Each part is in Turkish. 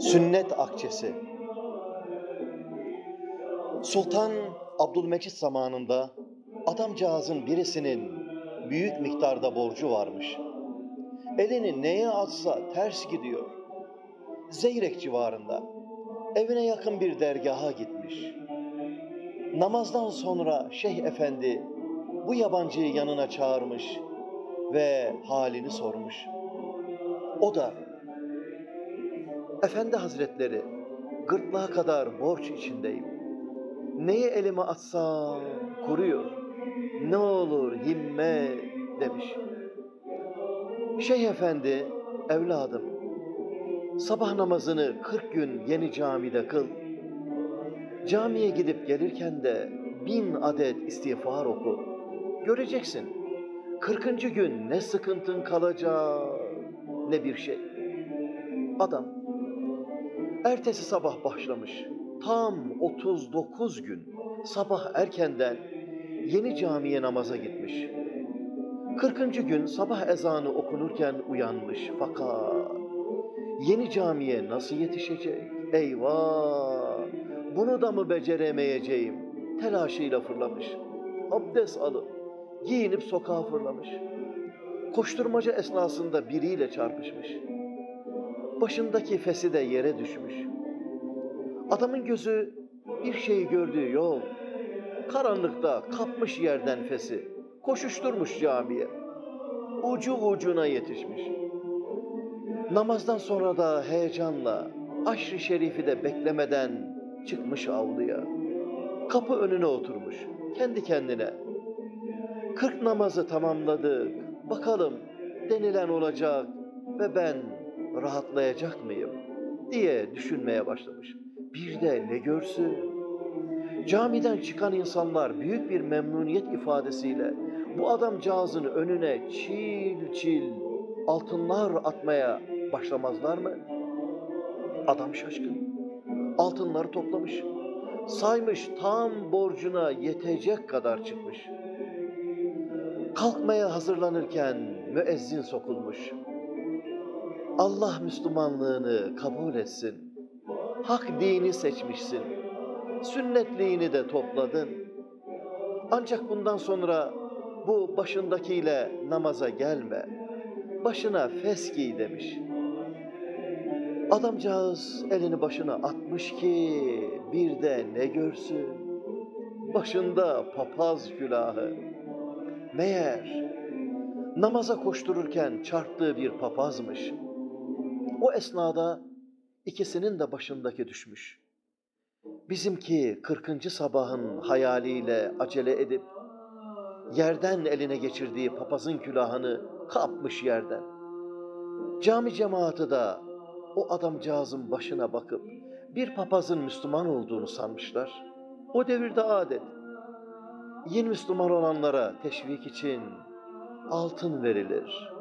Sünnet akçesi. Sultan Abdülmecid zamanında adamcağızın birisinin büyük miktarda borcu varmış. Elini neye atsa ters gidiyor. Zeyrek civarında evine yakın bir dergaha gitmiş. Namazdan sonra Şeyh Efendi bu yabancıyı yanına çağırmış ve halini sormuş. O da Efendi Hazretleri gırtlağa kadar borç içindeyim. Neye elime atsam kuruyor. Ne olur himmet demiş. Şeyh Efendi evladım sabah namazını 40 gün yeni camide kıl. Camiye gidip gelirken de bin adet istiğfar oku. Göreceksin. 40. gün ne sıkıntın kalacak ne bir şey. Adam ertesi sabah başlamış. Tam 39 gün sabah erkenden yeni camiye namaza gitmiş. 40. gün sabah ezanı okunurken uyanmış fakat yeni camiye nasıl yetişecek? Eyvah! Bunu da mı beceremeyeceğim? Telaşıyla fırlamış. Abdest alıp giyinip sokağa fırlamış. Koşturmaca esnasında biriyle çarpışmış. Başındaki fesi de yere düşmüş. Adamın gözü bir şeyi gördüğü yol. Karanlıkta kapmış yerden fesi. Koşuşturmuş camiye. Ucu ucuna yetişmiş. Namazdan sonra da heyecanla aşrı şerifi de beklemeden çıkmış avluya. Kapı önüne oturmuş. Kendi kendine. Kırk namazı tamamladık. Bakalım denilen olacak ve ben rahatlayacak mıyım diye düşünmeye başlamış. Bir de ne görsün? Camiden çıkan insanlar büyük bir memnuniyet ifadesiyle bu adamcağızın önüne çil çil altınlar atmaya başlamazlar mı? Adam şaşkın. Altınları toplamış. Saymış tam borcuna yetecek kadar çıkmış. Kalkmaya hazırlanırken müezzin sokulmuş. Allah Müslümanlığını kabul etsin. Hak dini seçmişsin. Sünnetliğini de topladın. Ancak bundan sonra bu başındakiyle namaza gelme. Başına fes giy demiş. Adamcağız elini başına atmış ki bir de ne görsün? Başında papaz külahı. Meğer namaza koştururken çarptığı bir papazmış. O esnada ikisinin de başındaki düşmüş. Bizimki 40. sabahın hayaliyle acele edip yerden eline geçirdiği papazın külahını kapmış yerden. Cami cemaati de o adamcağızın başına bakıp bir papazın Müslüman olduğunu sanmışlar. O devirde adet yeni Müslüman olanlara teşvik için altın verilir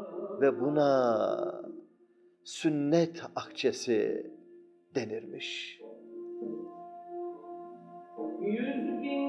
ve buna sünnet akçesi denirmiş. Yüz bin